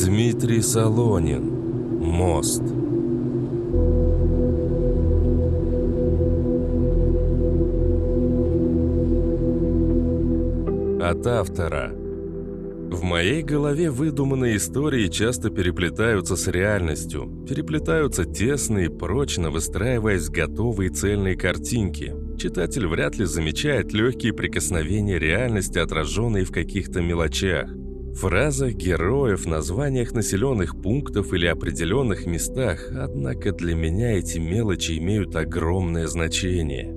Дмитрий Солонин. Мост. От автора. В моей голове выдуманные истории часто переплетаются с реальностью, переплетаются тесно и прочно, выстраиваясь готовые цельные картинки. Читатель вряд ли замечает легкие прикосновения реальности, отраженные в каких-то мелочах. Фразах героев, названиях населенных пунктов или определенных местах, однако для меня эти мелочи имеют огромное значение.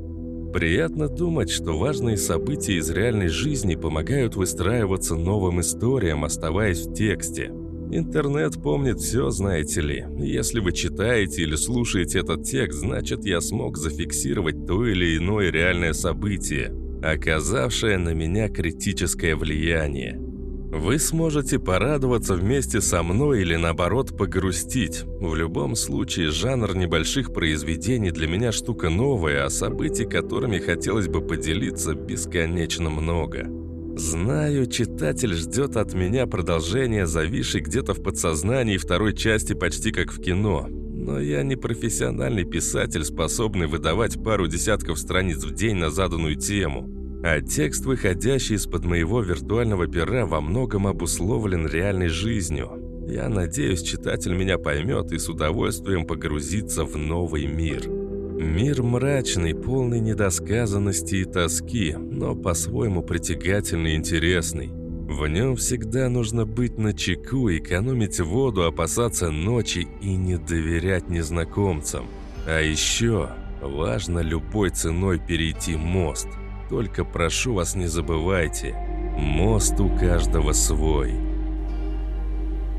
Приятно думать, что важные события из реальной жизни помогают выстраиваться новым историям, оставаясь в тексте. Интернет помнит все, знаете ли. Если вы читаете или слушаете этот текст, значит я смог зафиксировать то или иное реальное событие, оказавшее на меня критическое влияние. Вы сможете порадоваться вместе со мной или наоборот погрустить. В любом случае, жанр небольших произведений для меня штука новая, а событий, которыми хотелось бы поделиться, бесконечно много. Знаю, читатель ждет от меня продолжения зависшей где-то в подсознании второй части почти как в кино. Но я не профессиональный писатель, способный выдавать пару десятков страниц в день на заданную тему. А текст, выходящий из-под моего виртуального пера, во многом обусловлен реальной жизнью. Я надеюсь, читатель меня поймет и с удовольствием погрузится в новый мир. Мир мрачный, полный недосказанности и тоски, но по-своему притягательный и интересный. В нем всегда нужно быть начеку, экономить воду, опасаться ночи и не доверять незнакомцам. А еще важно любой ценой перейти мост – только прошу вас, не забывайте, мост у каждого свой.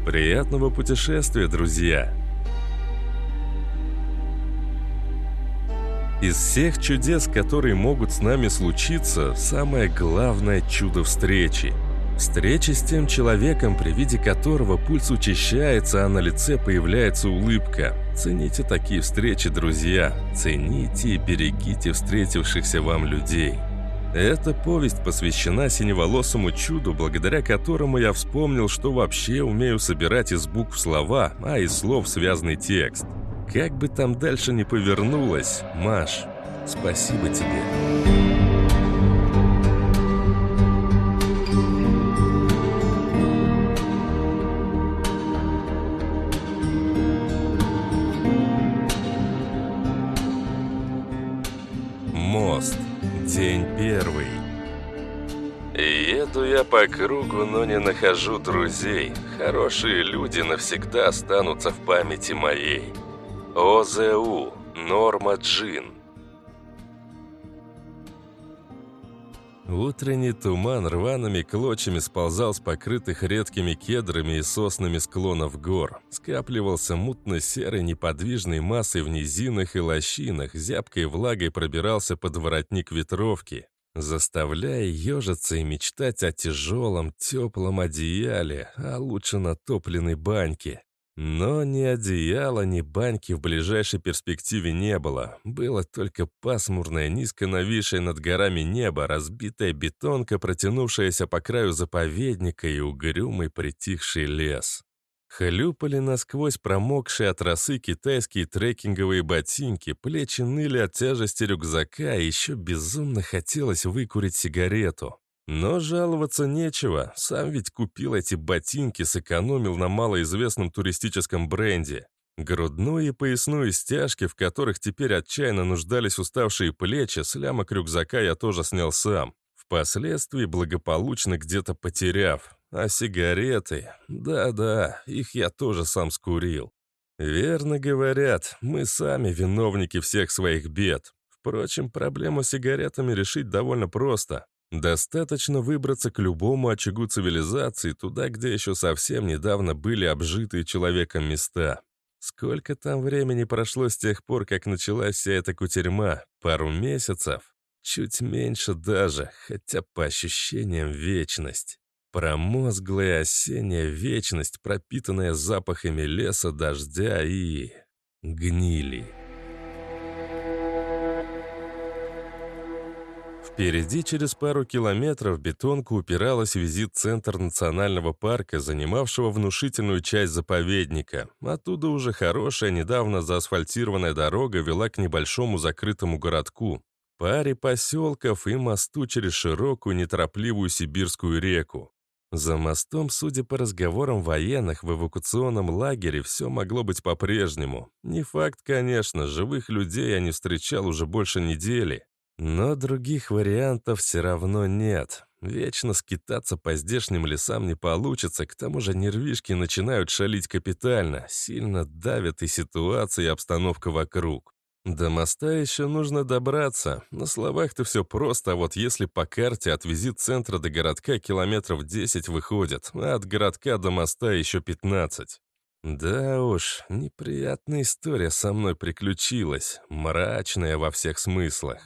Приятного путешествия, друзья! Из всех чудес, которые могут с нами случиться, самое главное чудо встречи. Встреча с тем человеком, при виде которого пульс учащается, а на лице появляется улыбка. Цените такие встречи, друзья. Цените и берегите встретившихся вам людей. Эта повесть посвящена синеволосому чуду, благодаря которому я вспомнил, что вообще умею собирать из букв слова, а из слов связанный текст. Как бы там дальше ни повернулось, Маш, спасибо тебе. Кругу, но не нахожу друзей. Хорошие люди навсегда останутся в памяти моей. ОЗУ. Норма Джин. Утренний туман рваными клочьями сползал с покрытых редкими кедрами и соснами склонов гор. Скапливался мутно-серой неподвижной массой в низинах и лощинах, зябкой влагой пробирался под воротник ветровки заставляя ежиться и мечтать о тяжелом, теплом одеяле, а лучше натопленной баньке. Но ни одеяла, ни баньки в ближайшей перспективе не было. Было только пасмурное, низко нависшее над горами небо, разбитая бетонка, протянувшаяся по краю заповедника и угрюмый притихший лес. Хлюпали насквозь промокшие от росы китайские трекинговые ботинки, плечи ныли от тяжести рюкзака, и еще безумно хотелось выкурить сигарету. Но жаловаться нечего, сам ведь купил эти ботинки, сэкономил на малоизвестном туристическом бренде. Грудную и поясную стяжки, в которых теперь отчаянно нуждались уставшие плечи, с лямок рюкзака я тоже снял сам. Впоследствии благополучно где-то потеряв. А сигареты? Да-да, их я тоже сам скурил. Верно говорят, мы сами виновники всех своих бед. Впрочем, проблему с сигаретами решить довольно просто. Достаточно выбраться к любому очагу цивилизации, туда, где еще совсем недавно были обжитые человеком места. Сколько там времени прошло с тех пор, как началась вся эта кутерьма? Пару месяцев? Чуть меньше даже, хотя по ощущениям вечность. Промозглая осенняя вечность, пропитанная запахами леса, дождя и... гнили. Впереди через пару километров бетонка упиралась в визит-центр национального парка, занимавшего внушительную часть заповедника. Оттуда уже хорошая, недавно заасфальтированная дорога вела к небольшому закрытому городку. Паре поселков и мосту через широкую, неторопливую сибирскую реку. За мостом, судя по разговорам военных, в эвакуационном лагере все могло быть по-прежнему. Не факт, конечно, живых людей я не встречал уже больше недели. Но других вариантов все равно нет. Вечно скитаться по здешним лесам не получится, к тому же нервишки начинают шалить капитально, сильно давят и ситуация, и обстановка вокруг. До моста еще нужно добраться. На словах-то все просто, а вот если по карте от визит центра до городка километров 10 выходит, а от городка до моста еще 15. Да уж, неприятная история со мной приключилась, мрачная во всех смыслах.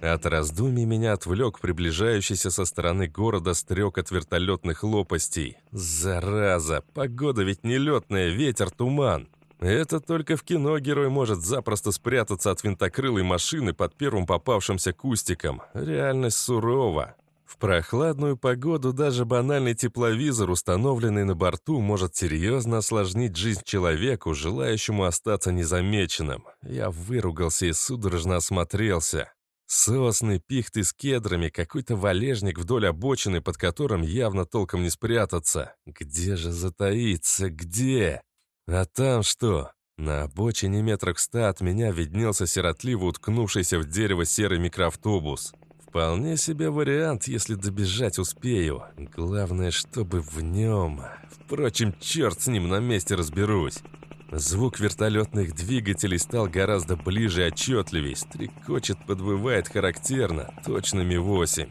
От раздумий меня отвлек приближающийся со стороны города стрек от вертолетных лопастей. Зараза, погода ведь не летная, ветер, туман. Это только в кино герой может запросто спрятаться от винтокрылой машины под первым попавшимся кустиком. Реальность сурова. В прохладную погоду даже банальный тепловизор, установленный на борту, может серьезно осложнить жизнь человеку, желающему остаться незамеченным. Я выругался и судорожно осмотрелся. Сосны, пихты с кедрами, какой-то валежник вдоль обочины, под которым явно толком не спрятаться. Где же затаиться? Где? А там что? На обочине метрах ста от меня виднелся сиротливо уткнувшийся в дерево серый микроавтобус. Вполне себе вариант, если добежать успею. Главное, чтобы в нем... Впрочем, черт с ним, на месте разберусь. Звук вертолетных двигателей стал гораздо ближе и отчетливей. Стрекочет, подвывает характерно, точно Ми-8.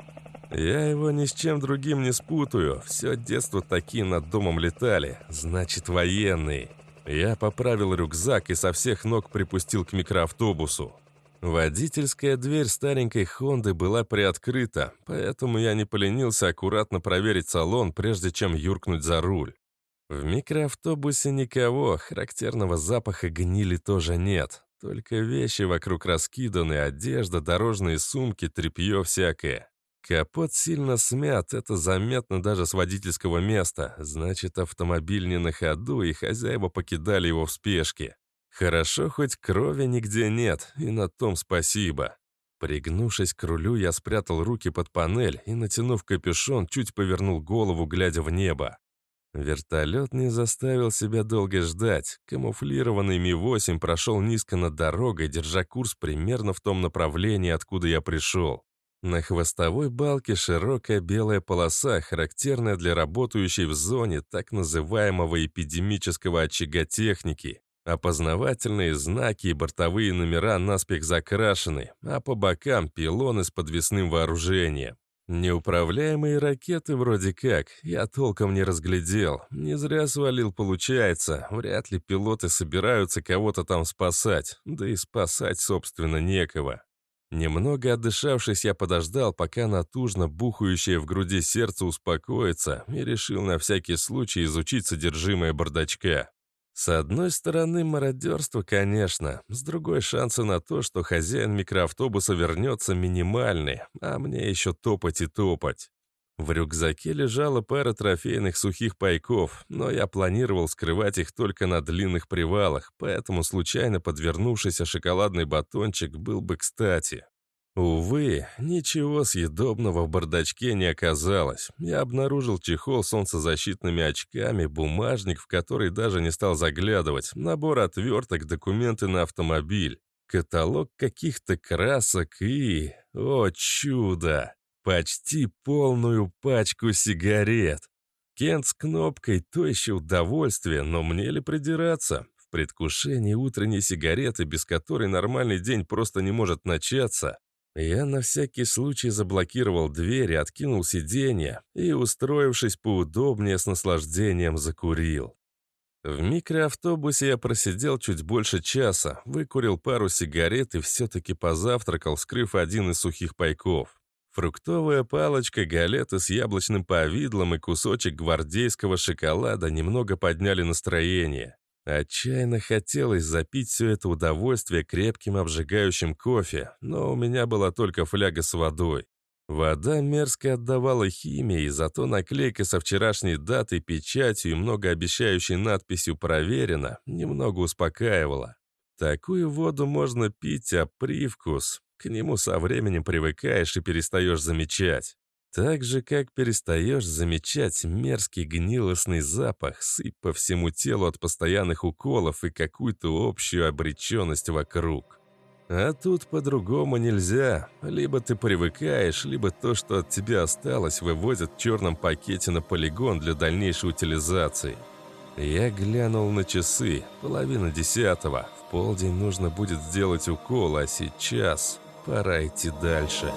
Я его ни с чем другим не спутаю. Все детство такие над домом летали. Значит, военные. Я поправил рюкзак и со всех ног припустил к микроавтобусу. Водительская дверь старенькой «Хонды» была приоткрыта, поэтому я не поленился аккуратно проверить салон, прежде чем юркнуть за руль. В микроавтобусе никого, характерного запаха гнили тоже нет. Только вещи вокруг раскиданы, одежда, дорожные сумки, тряпье всякое. Капот сильно смят, это заметно даже с водительского места. Значит, автомобиль не на ходу, и хозяева покидали его в спешке. Хорошо, хоть крови нигде нет, и на том спасибо. Пригнувшись к рулю, я спрятал руки под панель и, натянув капюшон, чуть повернул голову, глядя в небо. Вертолет не заставил себя долго ждать. Камуфлированный Ми-8 прошел низко над дорогой, держа курс примерно в том направлении, откуда я пришел. На хвостовой балке широкая белая полоса, характерная для работающей в зоне так называемого эпидемического очага техники. Опознавательные знаки и бортовые номера наспех закрашены, а по бокам пилоны с подвесным вооружением. Неуправляемые ракеты вроде как, я толком не разглядел. Не зря свалил, получается. Вряд ли пилоты собираются кого-то там спасать. Да и спасать, собственно, некого. Немного отдышавшись, я подождал, пока натужно бухающее в груди сердце успокоится, и решил на всякий случай изучить содержимое бардачка. С одной стороны, мародерство, конечно. С другой, шансы на то, что хозяин микроавтобуса вернется, минимальны, а мне еще топать и топать. В рюкзаке лежала пара трофейных сухих пайков, но я планировал скрывать их только на длинных привалах, поэтому случайно подвернувшийся шоколадный батончик был бы кстати. Увы, ничего съедобного в бардачке не оказалось. Я обнаружил чехол с солнцезащитными очками, бумажник, в который даже не стал заглядывать, набор отверток, документы на автомобиль, каталог каких-то красок и... О, чудо! Почти полную пачку сигарет. Кент с кнопкой — то еще удовольствие, но мне ли придираться? В предвкушении утренней сигареты, без которой нормальный день просто не может начаться, я на всякий случай заблокировал дверь, откинул сиденье и, устроившись поудобнее, с наслаждением закурил. В микроавтобусе я просидел чуть больше часа, выкурил пару сигарет и все-таки позавтракал, вскрыв один из сухих пайков. Фруктовая палочка, галеты с яблочным повидлом и кусочек гвардейского шоколада немного подняли настроение. Отчаянно хотелось запить все это удовольствие крепким обжигающим кофе, но у меня была только фляга с водой. Вода мерзко отдавала химией, зато наклейка со вчерашней датой, печатью и многообещающей надписью «Проверено» немного успокаивала. Такую воду можно пить, а привкус... К нему со временем привыкаешь и перестаешь замечать. Так же, как перестаешь замечать мерзкий гнилостный запах, сыпь по всему телу от постоянных уколов и какую-то общую обреченность вокруг. А тут по-другому нельзя. Либо ты привыкаешь, либо то, что от тебя осталось, вывозят в черном пакете на полигон для дальнейшей утилизации. Я глянул на часы. Половина десятого. В полдень нужно будет сделать укол, а сейчас пора идти дальше.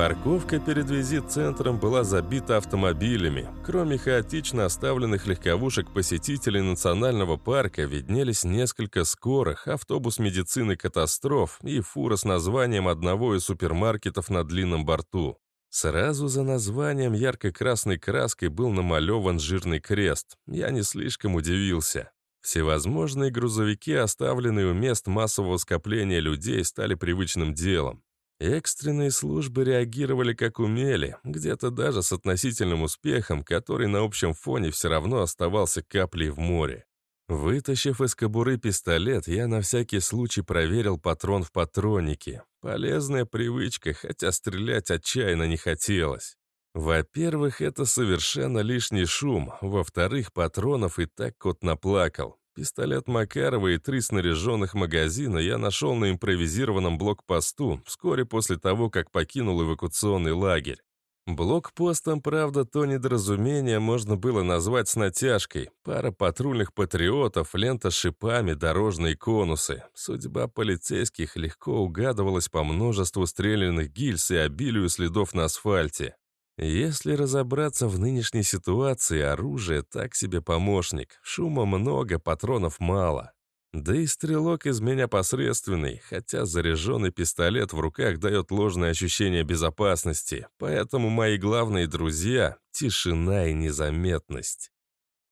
Парковка перед визит-центром была забита автомобилями. Кроме хаотично оставленных легковушек посетителей национального парка, виднелись несколько скорых, автобус медицины катастроф и фура с названием одного из супермаркетов на длинном борту. Сразу за названием ярко-красной краской был намалеван жирный крест. Я не слишком удивился. Всевозможные грузовики, оставленные у мест массового скопления людей, стали привычным делом. Экстренные службы реагировали как умели, где-то даже с относительным успехом, который на общем фоне все равно оставался каплей в море. Вытащив из кобуры пистолет, я на всякий случай проверил патрон в патроннике. Полезная привычка, хотя стрелять отчаянно не хотелось. Во-первых, это совершенно лишний шум. Во-вторых, патронов и так кот наплакал. Пистолет Макарова и три снаряженных магазина я нашел на импровизированном блокпосту вскоре после того, как покинул эвакуационный лагерь. Блокпостом, правда, то недоразумение можно было назвать с натяжкой. Пара патрульных патриотов, лента с шипами, дорожные конусы. Судьба полицейских легко угадывалась по множеству стрелянных гильз и обилию следов на асфальте. Если разобраться в нынешней ситуации, оружие так себе помощник. Шума много, патронов мало. Да и стрелок из меня посредственный, хотя заряженный пистолет в руках дает ложное ощущение безопасности. Поэтому мои главные друзья — тишина и незаметность.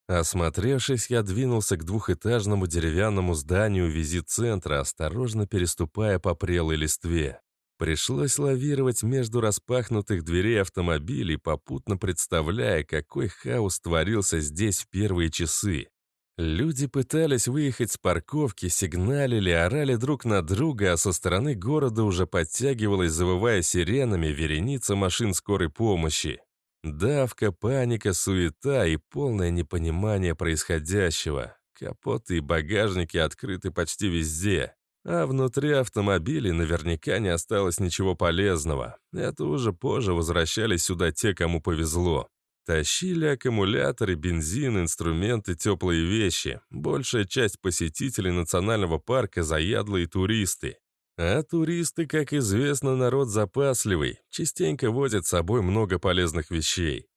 Осмотревшись, я двинулся к двухэтажному деревянному зданию визит-центра, осторожно переступая по прелой листве. Пришлось лавировать между распахнутых дверей автомобилей, попутно представляя, какой хаос творился здесь в первые часы. Люди пытались выехать с парковки, сигналили, орали друг на друга, а со стороны города уже подтягивалась, завывая сиренами, вереница машин скорой помощи. Давка, паника, суета и полное непонимание происходящего. Капоты и багажники открыты почти везде. А внутри автомобилей наверняка не осталось ничего полезного. Это уже позже возвращались сюда те, кому повезло. Тащили аккумуляторы, бензин, инструменты, теплые вещи. Большая часть посетителей национального парка – заядлые туристы. А туристы, как известно, народ запасливый, частенько возят с собой много полезных вещей.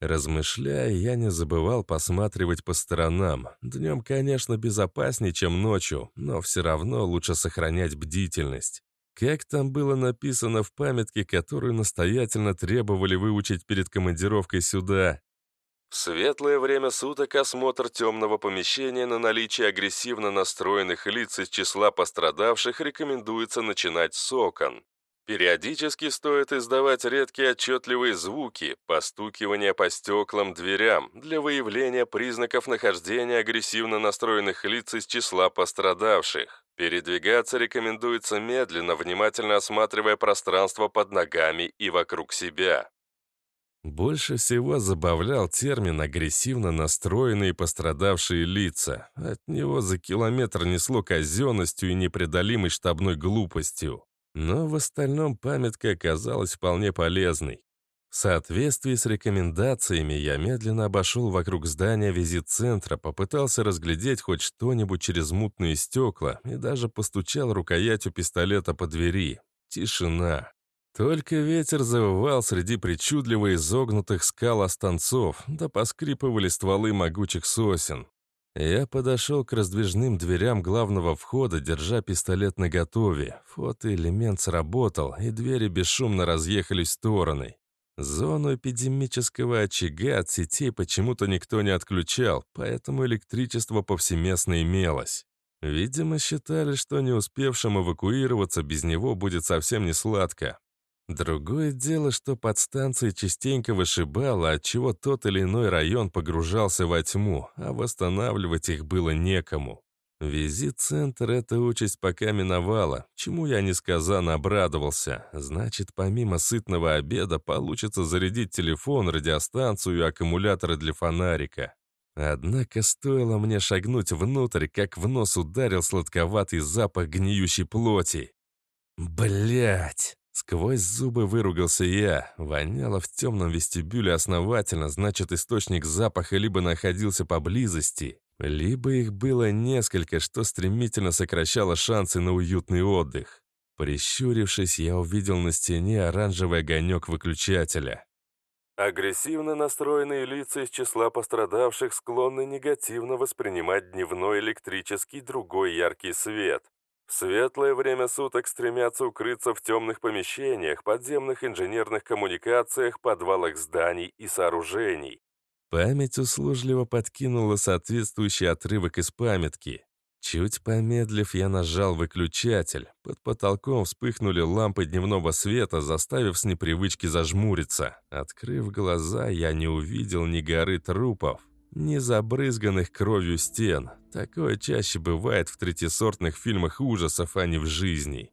Размышляя, я не забывал посматривать по сторонам. Днем, конечно, безопаснее, чем ночью, но все равно лучше сохранять бдительность. Как там было написано в памятке, которую настоятельно требовали выучить перед командировкой сюда? В светлое время суток осмотр темного помещения на наличие агрессивно настроенных лиц из числа пострадавших рекомендуется начинать с окон. Периодически стоит издавать редкие отчетливые звуки, постукивание по стеклам, дверям, для выявления признаков нахождения агрессивно настроенных лиц из числа пострадавших. Передвигаться рекомендуется медленно, внимательно осматривая пространство под ногами и вокруг себя. Больше всего забавлял термин «агрессивно настроенные пострадавшие лица». От него за километр несло казенностью и непреодолимой штабной глупостью. Но в остальном памятка оказалась вполне полезной. В соответствии с рекомендациями я медленно обошел вокруг здания визит-центра, попытался разглядеть хоть что-нибудь через мутные стекла и даже постучал рукоятью пистолета по двери. Тишина. Только ветер завывал среди причудливо изогнутых скал останцов, да поскрипывали стволы могучих сосен. Я подошел к раздвижным дверям главного входа, держа пистолет наготове. Фотоэлемент сработал, и двери бесшумно разъехались в стороны. Зону эпидемического очага от сетей почему-то никто не отключал, поэтому электричество повсеместно имелось. Видимо, считали, что не успевшим эвакуироваться без него будет совсем не сладко. Другое дело, что подстанции частенько вышибало, отчего тот или иной район погружался во тьму, а восстанавливать их было некому. Визит-центр эта участь пока миновала, чему я несказанно обрадовался. Значит, помимо сытного обеда получится зарядить телефон, радиостанцию и аккумуляторы для фонарика. Однако стоило мне шагнуть внутрь, как в нос ударил сладковатый запах гниющей плоти. Блять! Сквозь зубы выругался я. Воняло в темном вестибюле основательно, значит, источник запаха либо находился поблизости, либо их было несколько, что стремительно сокращало шансы на уютный отдых. Прищурившись, я увидел на стене оранжевый огонек выключателя. Агрессивно настроенные лица из числа пострадавших склонны негативно воспринимать дневной электрический другой яркий свет. В светлое время суток стремятся укрыться в темных помещениях, подземных инженерных коммуникациях, подвалах зданий и сооружений. Память услужливо подкинула соответствующий отрывок из памятки. Чуть помедлив, я нажал выключатель. Под потолком вспыхнули лампы дневного света, заставив с непривычки зажмуриться. Открыв глаза, я не увидел ни горы трупов, ни забрызганных кровью стен. Такое чаще бывает в третьесортных фильмах ужасов, а не в жизни.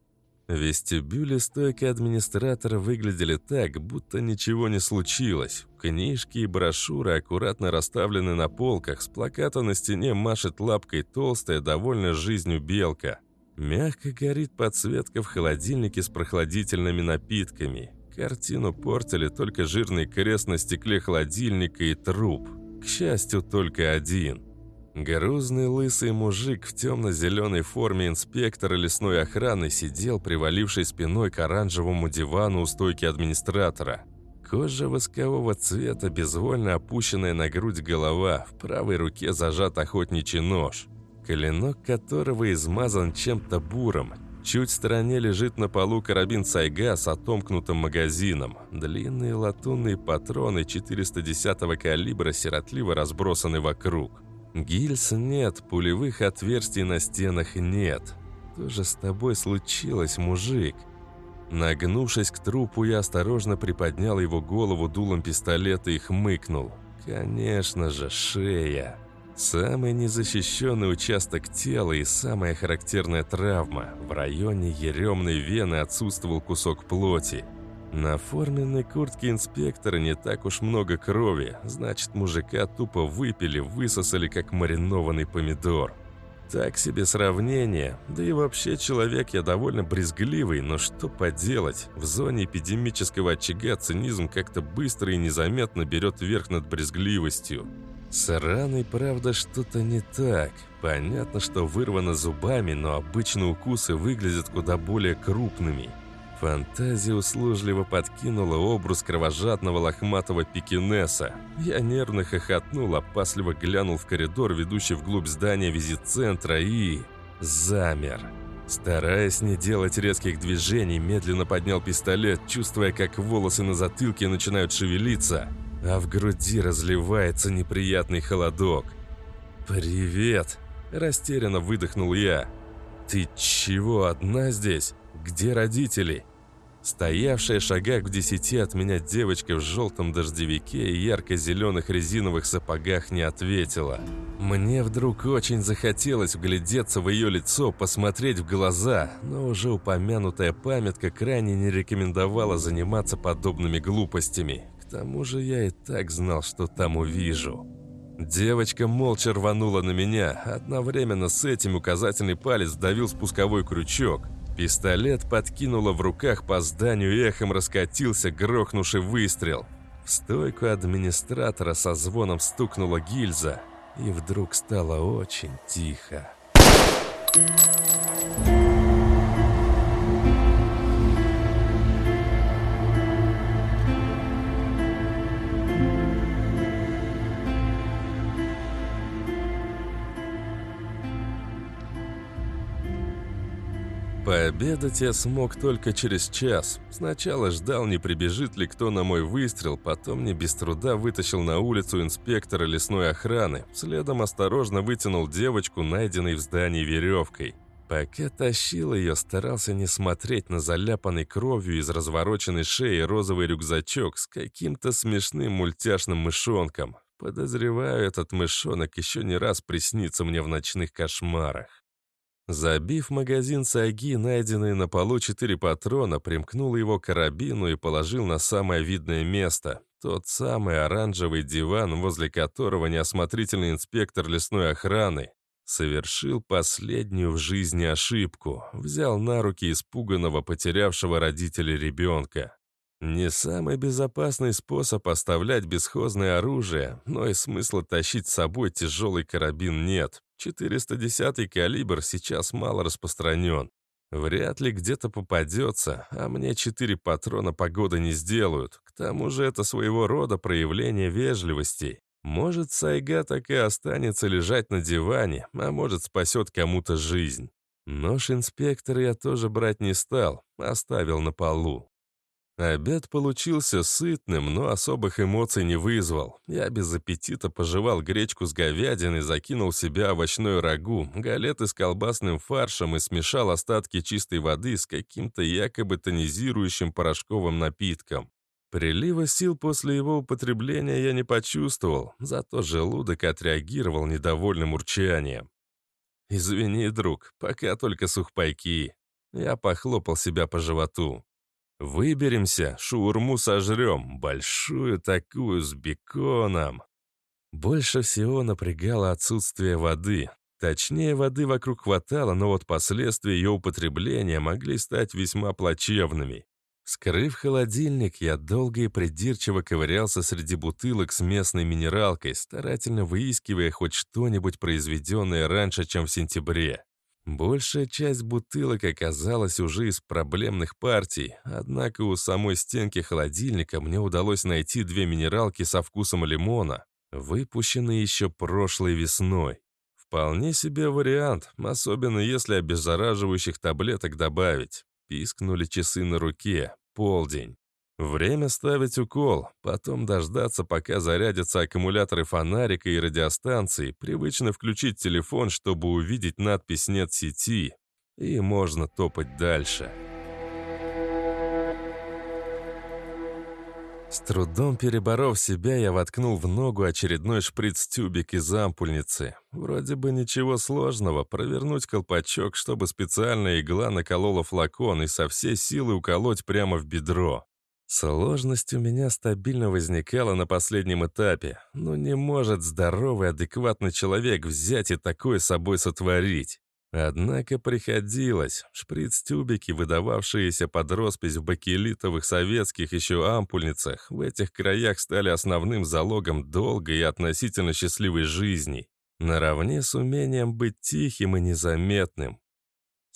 В вестибюле стойки администратора выглядели так, будто ничего не случилось. Книжки и брошюры аккуратно расставлены на полках, с плаката на стене машет лапкой толстая, довольная жизнью белка. Мягко горит подсветка в холодильнике с прохладительными напитками. Картину портили только жирный крест на стекле холодильника и труп. К счастью, только один – Грузный лысый мужик в темно-зеленой форме инспектора лесной охраны сидел, приваливший спиной к оранжевому дивану у стойки администратора. Кожа воскового цвета, безвольно опущенная на грудь голова, в правой руке зажат охотничий нож, клинок которого измазан чем-то буром. Чуть в стороне лежит на полу карабин Сайга с отомкнутым магазином. Длинные латунные патроны 410-го калибра сиротливо разбросаны вокруг. Гильз нет, пулевых отверстий на стенах нет. Что же с тобой случилось, мужик? Нагнувшись к трупу, я осторожно приподнял его голову дулом пистолета и хмыкнул. Конечно же, шея. Самый незащищенный участок тела и самая характерная травма. В районе еремной вены отсутствовал кусок плоти. На форменной куртке инспектора не так уж много крови, значит, мужика тупо выпили, высосали, как маринованный помидор. Так себе сравнение, да и вообще человек я довольно брезгливый, но что поделать, в зоне эпидемического очага цинизм как-то быстро и незаметно берет верх над брезгливостью. С раной, правда, что-то не так. Понятно, что вырвано зубами, но обычно укусы выглядят куда более крупными – Фантазия услужливо подкинула образ кровожадного лохматого пекинеса. Я нервно хохотнул, опасливо глянул в коридор, ведущий вглубь здания визит-центра, и... замер. Стараясь не делать резких движений, медленно поднял пистолет, чувствуя, как волосы на затылке начинают шевелиться, а в груди разливается неприятный холодок. «Привет!» – растерянно выдохнул я. «Ты чего, одна здесь? Где родители?» Стоявшая шагах в десяти от меня девочка в желтом дождевике и ярко-зеленых резиновых сапогах не ответила. Мне вдруг очень захотелось вглядеться в ее лицо, посмотреть в глаза, но уже упомянутая памятка крайне не рекомендовала заниматься подобными глупостями. Тому же я и так знал, что там увижу. Девочка молча рванула на меня, одновременно с этим указательный палец давил спусковой крючок – Пистолет подкинуло в руках по зданию эхом раскатился грохнувший выстрел. В стойку администратора со звоном стукнула гильза, и вдруг стало очень тихо. Пообедать я смог только через час. Сначала ждал, не прибежит ли кто на мой выстрел, потом не без труда вытащил на улицу инспектора лесной охраны, следом осторожно вытянул девочку, найденной в здании веревкой. Пока тащил ее, старался не смотреть на заляпанный кровью из развороченной шеи розовый рюкзачок с каким-то смешным мультяшным мышонком. Подозреваю, этот мышонок еще не раз приснится мне в ночных кошмарах. Забив магазин саги, найденные на полу четыре патрона, примкнул его к карабину и положил на самое видное место. Тот самый оранжевый диван, возле которого неосмотрительный инспектор лесной охраны совершил последнюю в жизни ошибку, взял на руки испуганного, потерявшего родителей ребенка. Не самый безопасный способ оставлять бесхозное оружие, но и смысла тащить с собой тяжелый карабин нет. 410-й калибр сейчас мало распространен. Вряд ли где-то попадется, а мне четыре патрона погоды не сделают. К тому же это своего рода проявление вежливости. Может, Сайга так и останется лежать на диване, а может, спасет кому-то жизнь. Нож инспектора я тоже брать не стал, оставил на полу. Обед получился сытным, но особых эмоций не вызвал. Я без аппетита пожевал гречку с говядиной, закинул в себя овощной рагу, галеты с колбасным фаршем и смешал остатки чистой воды с каким-то якобы тонизирующим порошковым напитком. Прилива сил после его употребления я не почувствовал, зато желудок отреагировал недовольным урчанием. «Извини, друг, пока только сухпайки». Я похлопал себя по животу. Выберемся, шаурму сожрем, большую такую с беконом. Больше всего напрягало отсутствие воды. Точнее, воды вокруг хватало, но вот последствия ее употребления могли стать весьма плачевными. Скрыв холодильник, я долго и придирчиво ковырялся среди бутылок с местной минералкой, старательно выискивая хоть что-нибудь произведенное раньше, чем в сентябре. Большая часть бутылок оказалась уже из проблемных партий, однако у самой стенки холодильника мне удалось найти две минералки со вкусом лимона, выпущенные еще прошлой весной. Вполне себе вариант, особенно если обеззараживающих таблеток добавить. Пискнули часы на руке. Полдень. Время ставить укол, потом дождаться, пока зарядятся аккумуляторы фонарика и радиостанции, привычно включить телефон, чтобы увидеть надпись «Нет сети», и можно топать дальше. С трудом переборов себя, я воткнул в ногу очередной шприц-тюбик из ампульницы. Вроде бы ничего сложного, провернуть колпачок, чтобы специальная игла наколола флакон и со всей силы уколоть прямо в бедро. Сложность у меня стабильно возникала на последнем этапе, но не может здоровый, адекватный человек взять и такое собой сотворить. Однако приходилось. Шприц-тюбики, выдававшиеся под роспись в бакелитовых советских еще ампульницах, в этих краях стали основным залогом долгой и относительно счастливой жизни, наравне с умением быть тихим и незаметным.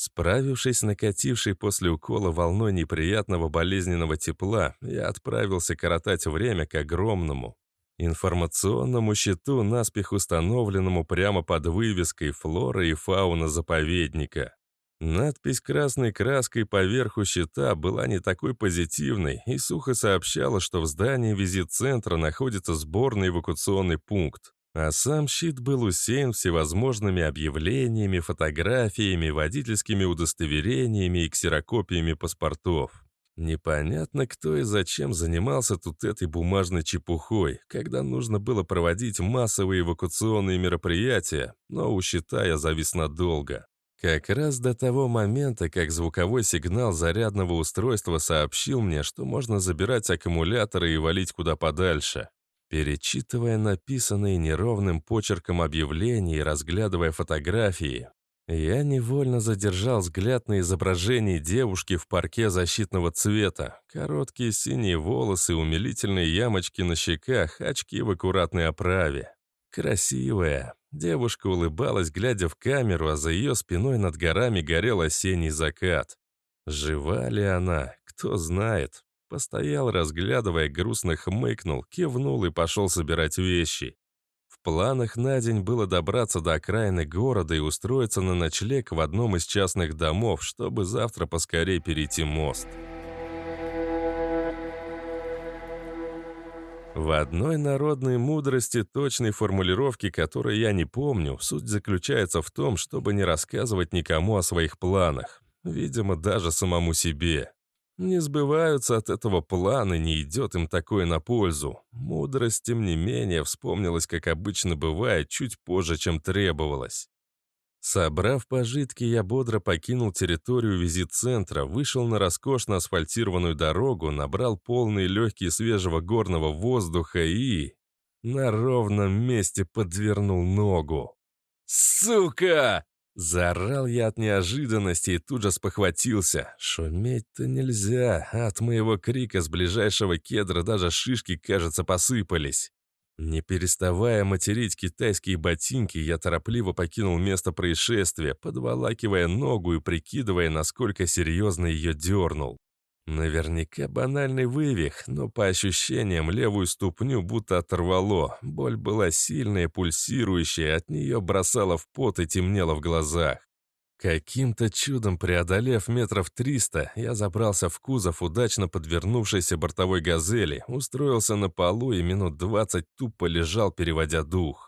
Справившись с накатившей после укола волной неприятного болезненного тепла, я отправился коротать время к огромному информационному щиту, наспех установленному прямо под вывеской «Флора и фауна заповедника». Надпись красной краской поверху щита была не такой позитивной и сухо сообщала, что в здании визит-центра находится сборный эвакуационный пункт. А сам щит был усеян всевозможными объявлениями, фотографиями, водительскими удостоверениями и ксерокопиями паспортов. Непонятно, кто и зачем занимался тут этой бумажной чепухой, когда нужно было проводить массовые эвакуационные мероприятия, но у щита я завис надолго. Как раз до того момента, как звуковой сигнал зарядного устройства сообщил мне, что можно забирать аккумуляторы и валить куда подальше. Перечитывая написанные неровным почерком объявления и разглядывая фотографии, я невольно задержал взгляд на изображение девушки в парке защитного цвета. Короткие синие волосы, умилительные ямочки на щеках, очки в аккуратной оправе. Красивая. Девушка улыбалась, глядя в камеру, а за ее спиной над горами горел осенний закат. Жива ли она? Кто знает. Постоял, разглядывая, грустно хмыкнул, кивнул и пошел собирать вещи. В планах на день было добраться до окраины города и устроиться на ночлег в одном из частных домов, чтобы завтра поскорее перейти мост. В одной народной мудрости точной формулировки, которой я не помню, суть заключается в том, чтобы не рассказывать никому о своих планах. Видимо, даже самому себе. Не сбываются от этого планы, не идет им такое на пользу. Мудрость, тем не менее, вспомнилась, как обычно бывает, чуть позже, чем требовалось. Собрав пожитки, я бодро покинул территорию визит-центра, вышел на роскошно асфальтированную дорогу, набрал полные легкие свежего горного воздуха и... На ровном месте подвернул ногу. «Сука!» Заорал я от неожиданности и тут же спохватился. Шуметь-то нельзя, от моего крика с ближайшего кедра даже шишки, кажется, посыпались. Не переставая материть китайские ботинки, я торопливо покинул место происшествия, подволакивая ногу и прикидывая, насколько серьезно ее дернул. Наверняка банальный вывих, но по ощущениям левую ступню будто оторвало. Боль была сильная, пульсирующая, от нее бросала в пот и темнело в глазах. Каким-то чудом преодолев метров триста, я забрался в кузов удачно подвернувшейся бортовой «Газели», устроился на полу и минут двадцать тупо лежал, переводя дух.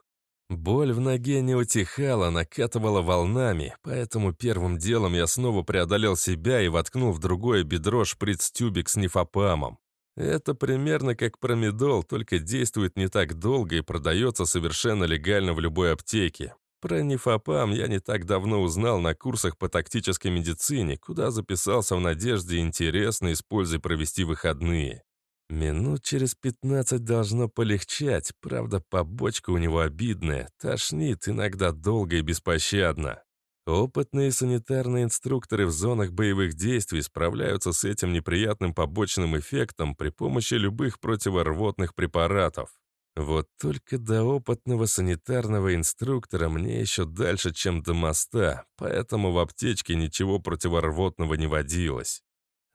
Боль в ноге не утихала, накатывала волнами, поэтому первым делом я снова преодолел себя и воткнул в другое бедро шприц-тюбик с нефопамом. Это примерно как промедол, только действует не так долго и продается совершенно легально в любой аптеке. Про нефопам я не так давно узнал на курсах по тактической медицине, куда записался в надежде интересно используя провести выходные. Минут через пятнадцать должно полегчать, правда, побочка у него обидная, тошнит иногда долго и беспощадно. Опытные санитарные инструкторы в зонах боевых действий справляются с этим неприятным побочным эффектом при помощи любых противорвотных препаратов. Вот только до опытного санитарного инструктора мне еще дальше, чем до моста, поэтому в аптечке ничего противорвотного не водилось.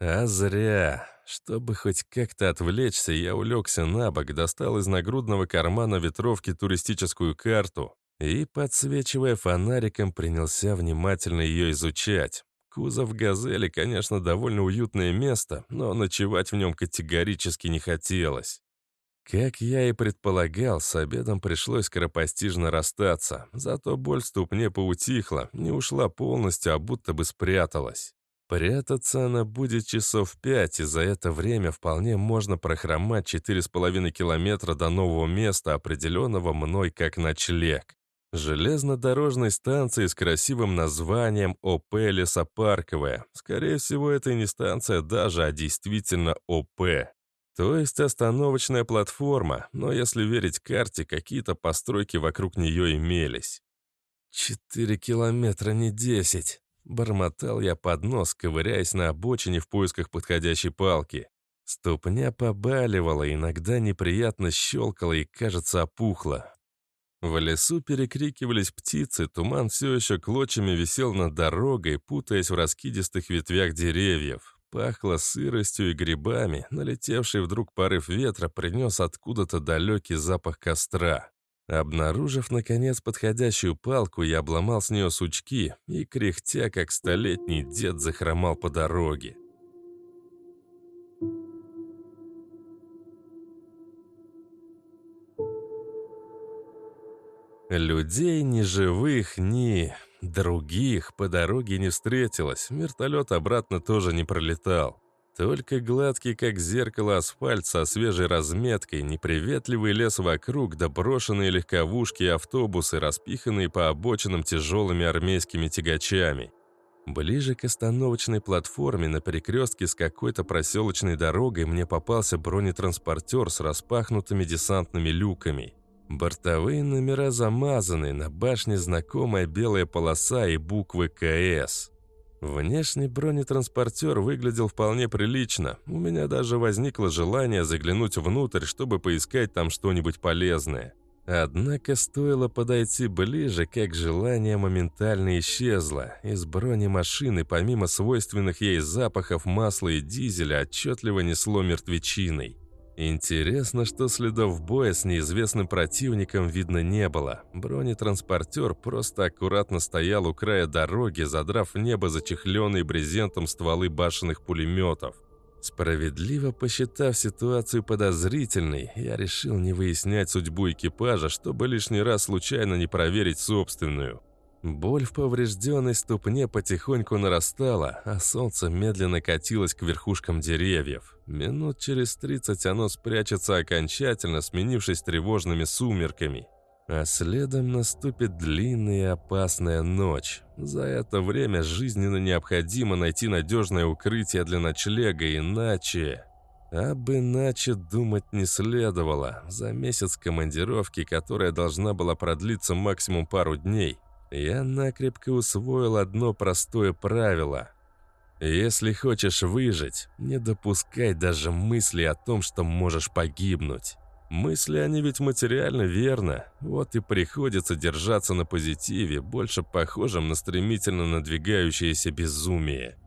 А зря. Чтобы хоть как-то отвлечься, я улегся на бок, достал из нагрудного кармана ветровки туристическую карту и, подсвечивая фонариком, принялся внимательно ее изучать. Кузов «Газели», конечно, довольно уютное место, но ночевать в нем категорически не хотелось. Как я и предполагал, с обедом пришлось скоропостижно расстаться, зато боль в ступне поутихла, не ушла полностью, а будто бы спряталась. Прятаться она будет часов пять, и за это время вполне можно прохромать четыре с половиной километра до нового места, определенного мной как ночлег. Железнодорожной станции с красивым названием ОП Лесопарковая. Скорее всего, это не станция даже, а действительно ОП. То есть остановочная платформа, но если верить карте, какие-то постройки вокруг нее имелись. «Четыре километра, не десять», — бормотал я под нос, ковыряясь на обочине в поисках подходящей палки. Ступня побаливала, иногда неприятно щелкала и, кажется, опухла. В лесу перекрикивались птицы, туман все еще клочьями висел над дорогой, путаясь в раскидистых ветвях деревьев. Пахло сыростью и грибами, налетевший вдруг порыв ветра принес откуда-то далекий запах костра. Обнаружив, наконец, подходящую палку, я обломал с нее сучки и, кряхтя, как столетний дед, захромал по дороге. Людей ни живых, ни Других по дороге не встретилось, вертолет обратно тоже не пролетал. Только гладкий, как зеркало, асфальт со свежей разметкой, неприветливый лес вокруг, да брошенные легковушки и автобусы, распиханные по обочинам тяжелыми армейскими тягачами. Ближе к остановочной платформе на перекрестке с какой-то проселочной дорогой мне попался бронетранспортер с распахнутыми десантными люками. Бортовые номера замазаны, на башне знакомая белая полоса и буквы КС. Внешний бронетранспортер выглядел вполне прилично. У меня даже возникло желание заглянуть внутрь, чтобы поискать там что-нибудь полезное. Однако стоило подойти ближе, как желание моментально исчезло. Из бронемашины, помимо свойственных ей запахов масла и дизеля, отчетливо несло мертвечиной. Интересно, что следов боя с неизвестным противником видно не было. Бронетранспортер просто аккуратно стоял у края дороги, задрав в небо зачехленные брезентом стволы башенных пулеметов. Справедливо посчитав ситуацию подозрительной, я решил не выяснять судьбу экипажа, чтобы лишний раз случайно не проверить собственную. Боль в поврежденной ступне потихоньку нарастала, а солнце медленно катилось к верхушкам деревьев. Минут через тридцать оно спрячется окончательно, сменившись тревожными сумерками. А следом наступит длинная и опасная ночь. За это время жизненно необходимо найти надежное укрытие для ночлега, иначе... Об иначе думать не следовало. За месяц командировки, которая должна была продлиться максимум пару дней, я накрепко усвоил одно простое правило. Если хочешь выжить, не допускай даже мысли о том, что можешь погибнуть. Мысли они ведь материально верно, вот и приходится держаться на позитиве, больше похожем на стремительно надвигающееся безумие.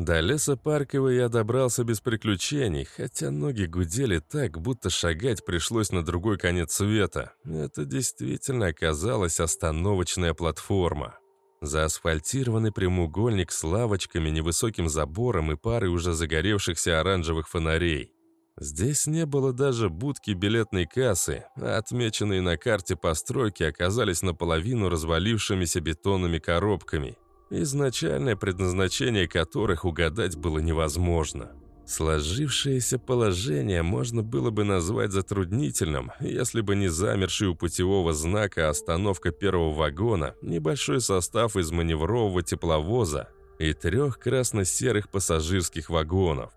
До леса Парковой я добрался без приключений, хотя ноги гудели так, будто шагать пришлось на другой конец света. Это действительно оказалась остановочная платформа. Заасфальтированный прямоугольник с лавочками, невысоким забором и парой уже загоревшихся оранжевых фонарей. Здесь не было даже будки билетной кассы, а отмеченные на карте постройки оказались наполовину развалившимися бетонными коробками – изначальное предназначение которых угадать было невозможно. Сложившееся положение можно было бы назвать затруднительным, если бы не замерший у путевого знака остановка первого вагона, небольшой состав из маневрового тепловоза и трех красно-серых пассажирских вагонов.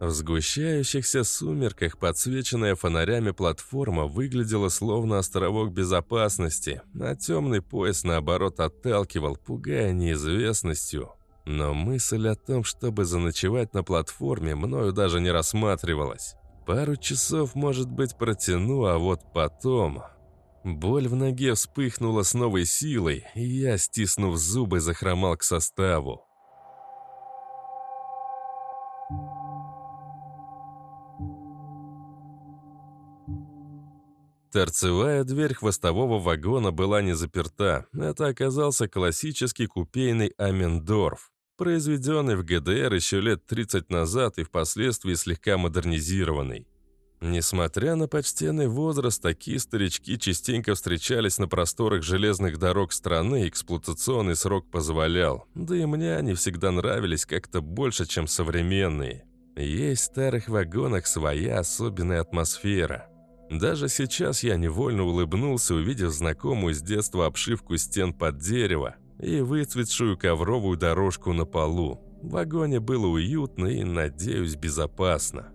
В сгущающихся сумерках подсвеченная фонарями платформа выглядела словно островок безопасности, а темный пояс, наоборот, отталкивал, пугая неизвестностью. Но мысль о том, чтобы заночевать на платформе, мною даже не рассматривалась. Пару часов, может быть, протяну, а вот потом... Боль в ноге вспыхнула с новой силой, и я, стиснув зубы, захромал к составу. Торцевая дверь хвостового вагона была не заперта. Это оказался классический купейный Амендорф, произведенный в ГДР еще лет 30 назад и впоследствии слегка модернизированный. Несмотря на почтенный возраст, такие старички частенько встречались на просторах железных дорог страны, эксплуатационный срок позволял. Да и мне они всегда нравились как-то больше, чем современные. Есть в старых вагонах своя особенная атмосфера. Даже сейчас я невольно улыбнулся, увидев знакомую с детства обшивку стен под дерево и выцветшую ковровую дорожку на полу. В вагоне было уютно и, надеюсь, безопасно.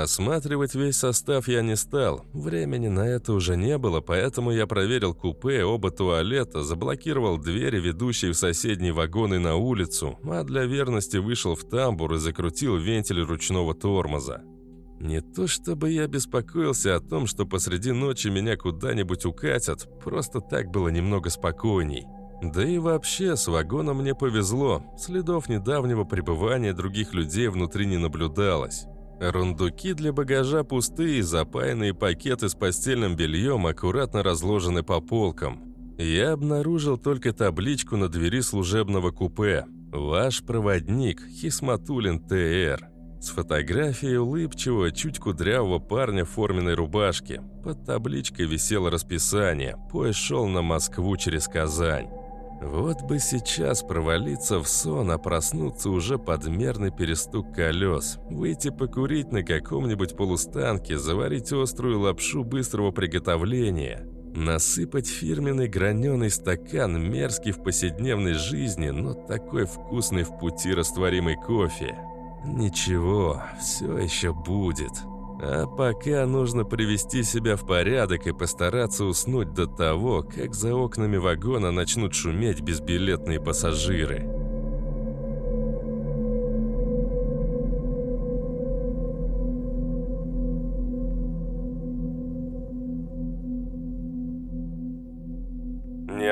Осматривать весь состав я не стал, времени на это уже не было, поэтому я проверил купе, оба туалета, заблокировал двери, ведущие в соседние вагоны на улицу, а для верности вышел в тамбур и закрутил вентиль ручного тормоза. Не то чтобы я беспокоился о том, что посреди ночи меня куда-нибудь укатят, просто так было немного спокойней. Да и вообще, с вагоном мне повезло, следов недавнего пребывания других людей внутри не наблюдалось. Рундуки для багажа пустые, запаянные пакеты с постельным бельем аккуратно разложены по полкам. Я обнаружил только табличку на двери служебного купе. «Ваш проводник Хисматулин Т.Р.» с фотографией улыбчивого, чуть кудрявого парня в форменной рубашке. Под табличкой висело расписание. Поезд шел на Москву через Казань. Вот бы сейчас провалиться в сон, а проснуться уже под мерный перестук колес, выйти покурить на каком-нибудь полустанке, заварить острую лапшу быстрого приготовления, насыпать фирменный граненый стакан, мерзкий в повседневной жизни, но такой вкусный в пути растворимый кофе. Ничего, все еще будет. А пока нужно привести себя в порядок и постараться уснуть до того, как за окнами вагона начнут шуметь безбилетные пассажиры.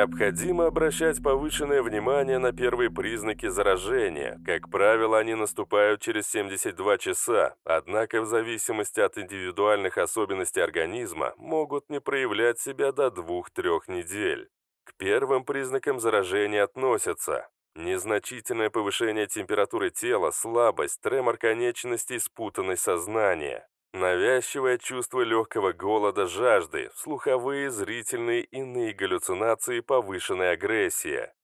Необходимо обращать повышенное внимание на первые признаки заражения. Как правило, они наступают через 72 часа, однако в зависимости от индивидуальных особенностей организма могут не проявлять себя до 2-3 недель. К первым признакам заражения относятся незначительное повышение температуры тела, слабость, тремор конечностей, спутанность сознания, навязчивое чувство легкого голода, жажды, слуховые, зрительные, иные галлюцинации, повышенная агрессия.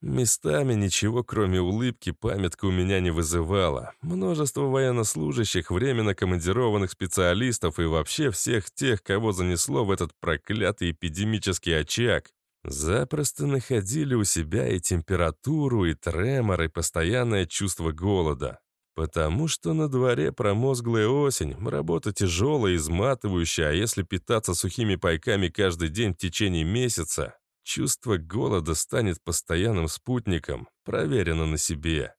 Местами ничего, кроме улыбки, памятка у меня не вызывала. Множество военнослужащих, временно командированных специалистов и вообще всех тех, кого занесло в этот проклятый эпидемический очаг, Запросто находили у себя и температуру, и тремор, и постоянное чувство голода. Потому что на дворе промозглая осень, работа тяжелая, изматывающая, а если питаться сухими пайками каждый день в течение месяца, чувство голода станет постоянным спутником, проверено на себе.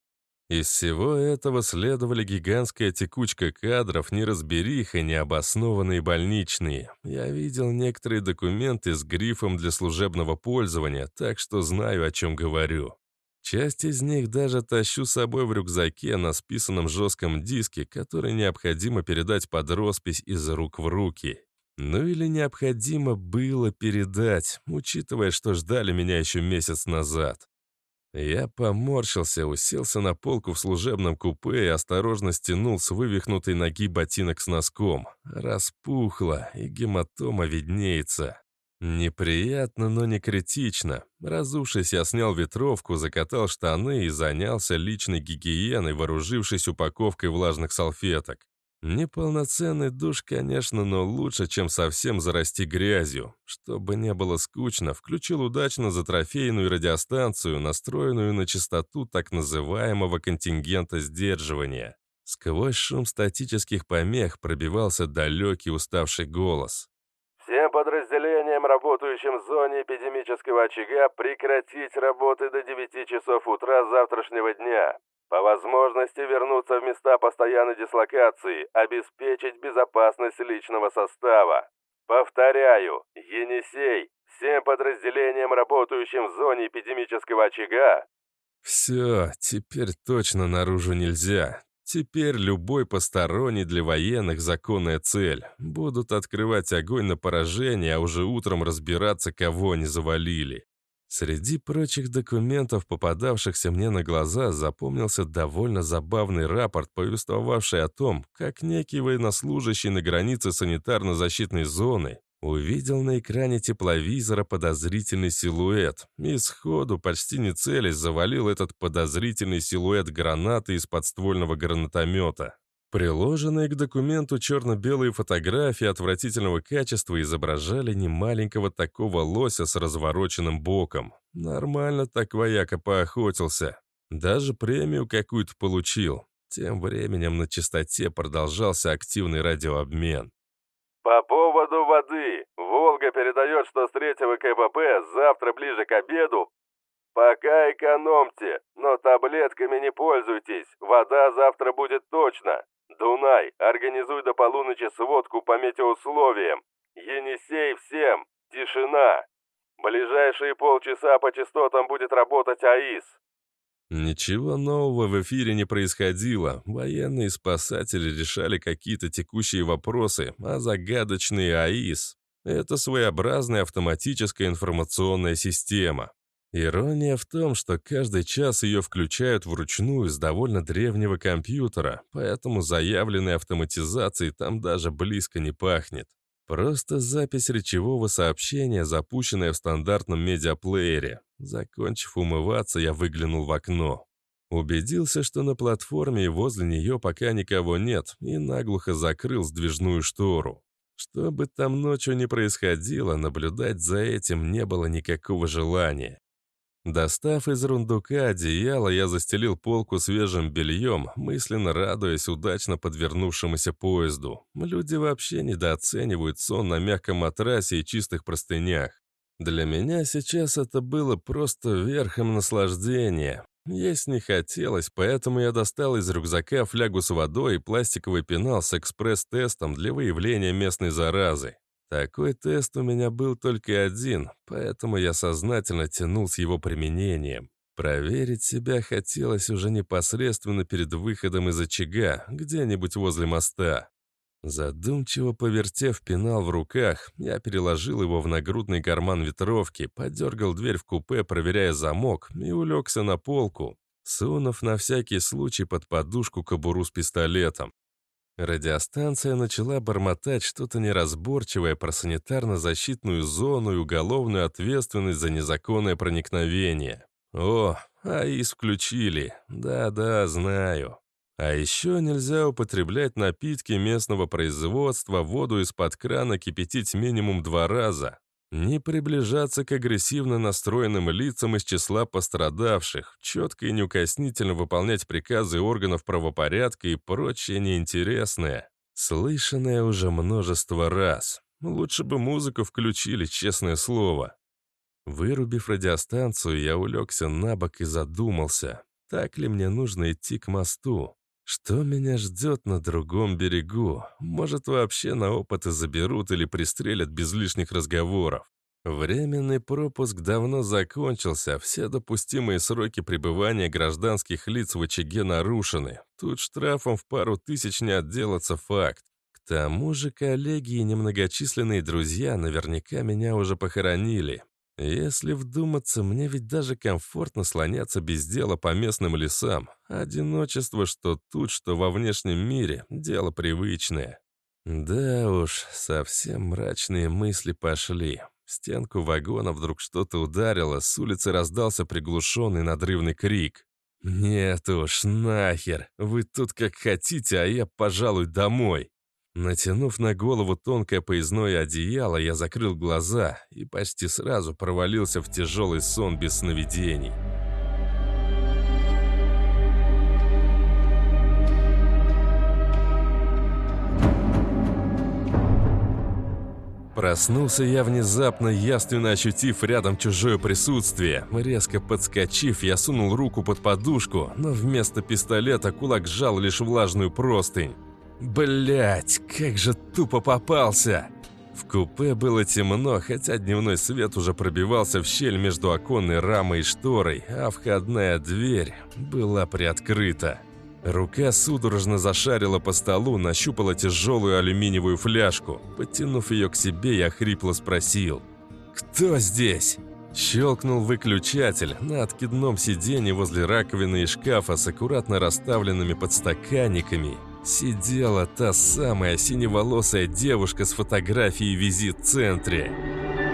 Из всего этого следовали гигантская текучка кадров, неразбериха, необоснованные больничные. Я видел некоторые документы с грифом для служебного пользования, так что знаю, о чем говорю. Часть из них даже тащу с собой в рюкзаке на списанном жестком диске, который необходимо передать под роспись из рук в руки. Ну или необходимо было передать, учитывая, что ждали меня еще месяц назад. Я поморщился, уселся на полку в служебном купе и осторожно стянул с вывихнутой ноги ботинок с носком. Распухло, и гематома виднеется. Неприятно, но не критично. Разувшись, я снял ветровку, закатал штаны и занялся личной гигиеной, вооружившись упаковкой влажных салфеток. Неполноценный душ, конечно, но лучше, чем совсем зарасти грязью. Чтобы не было скучно, включил удачно за трофейную радиостанцию, настроенную на частоту так называемого контингента сдерживания. Сквозь шум статических помех пробивался далекий уставший голос. «Всем подразделениям, работающим в зоне эпидемического очага, прекратить работы до 9 часов утра завтрашнего дня. По возможности вернуться в места постоянной дислокации, обеспечить безопасность личного состава. Повторяю, Енисей, всем подразделениям, работающим в зоне эпидемического очага. Все, теперь точно наружу нельзя. Теперь любой посторонний для военных законная цель. Будут открывать огонь на поражение, а уже утром разбираться, кого они завалили. Среди прочих документов, попадавшихся мне на глаза, запомнился довольно забавный рапорт, повествовавший о том, как некий военнослужащий на границе санитарно-защитной зоны увидел на экране тепловизора подозрительный силуэт и сходу, почти не целясь, завалил этот подозрительный силуэт гранаты из подствольного гранатомета. Приложенные к документу черно-белые фотографии отвратительного качества изображали немаленького такого лося с развороченным боком. Нормально так вояка поохотился. Даже премию какую-то получил. Тем временем на частоте продолжался активный радиообмен. «По поводу. Волга передает, что с третьего КПП завтра ближе к обеду «Пока экономьте, но таблетками не пользуйтесь. Вода завтра будет точно. Дунай, организуй до полуночи сводку по метеоусловиям. Енисей всем, тишина. Ближайшие полчаса по частотам будет работать АИС. Ничего нового в эфире не происходило. Военные спасатели решали какие-то текущие вопросы, а загадочный АИС — это своеобразная автоматическая информационная система. Ирония в том, что каждый час ее включают вручную с довольно древнего компьютера, поэтому заявленной автоматизацией там даже близко не пахнет. Просто запись речевого сообщения, запущенная в стандартном медиаплеере. Закончив умываться, я выглянул в окно. Убедился, что на платформе и возле нее пока никого нет, и наглухо закрыл сдвижную штору. Что бы там ночью ни происходило, наблюдать за этим не было никакого желания. Достав из рундука одеяло, я застелил полку свежим бельем, мысленно радуясь удачно подвернувшемуся поезду. Люди вообще недооценивают сон на мягком матрасе и чистых простынях. Для меня сейчас это было просто верхом наслаждения. Есть не хотелось, поэтому я достал из рюкзака флягу с водой и пластиковый пенал с экспресс-тестом для выявления местной заразы. Такой тест у меня был только один, поэтому я сознательно тянул с его применением. Проверить себя хотелось уже непосредственно перед выходом из очага, где-нибудь возле моста. Задумчиво повертев пенал в руках, я переложил его в нагрудный карман ветровки, подергал дверь в купе, проверяя замок, и улегся на полку, сунув на всякий случай под подушку кобуру с пистолетом. Радиостанция начала бормотать что-то неразборчивое про санитарно-защитную зону и уголовную ответственность за незаконное проникновение. О, АИС включили. Да-да, знаю. А еще нельзя употреблять напитки местного производства, воду из-под крана кипятить минимум два раза. Не приближаться к агрессивно настроенным лицам из числа пострадавших, четко и неукоснительно выполнять приказы органов правопорядка и прочее неинтересное. Слышанное уже множество раз. Лучше бы музыку включили, честное слово. Вырубив радиостанцию, я улегся на бок и задумался, так ли мне нужно идти к мосту. Что меня ждет на другом берегу? Может, вообще на опыты заберут или пристрелят без лишних разговоров. Временный пропуск давно закончился, все допустимые сроки пребывания гражданских лиц в очаге нарушены. Тут штрафом в пару тысяч не отделаться факт. К тому же коллеги и немногочисленные друзья наверняка меня уже похоронили. Если вдуматься, мне ведь даже комфортно слоняться без дела по местным лесам. Одиночество, что тут, что во внешнем мире, дело привычное. Да уж, совсем мрачные мысли пошли. В стенку вагона вдруг что-то ударило, с улицы раздался приглушенный надрывный крик. «Нет уж, нахер! Вы тут как хотите, а я, пожалуй, домой!» Натянув на голову тонкое поясное одеяло, я закрыл глаза и почти сразу провалился в тяжелый сон без сновидений. Проснулся я внезапно, яственно ощутив рядом чужое присутствие. Резко подскочив, я сунул руку под подушку, но вместо пистолета кулак сжал лишь влажную простынь. Блять, как же тупо попался! В купе было темно, хотя дневной свет уже пробивался в щель между оконной рамой и шторой, а входная дверь была приоткрыта. Рука судорожно зашарила по столу, нащупала тяжелую алюминиевую фляжку. Подтянув ее к себе, я хрипло спросил. «Кто здесь?» Щелкнул выключатель. На откидном сиденье возле раковины и шкафа с аккуратно расставленными подстаканниками сидела та самая синеволосая девушка с фотографией визит-центре.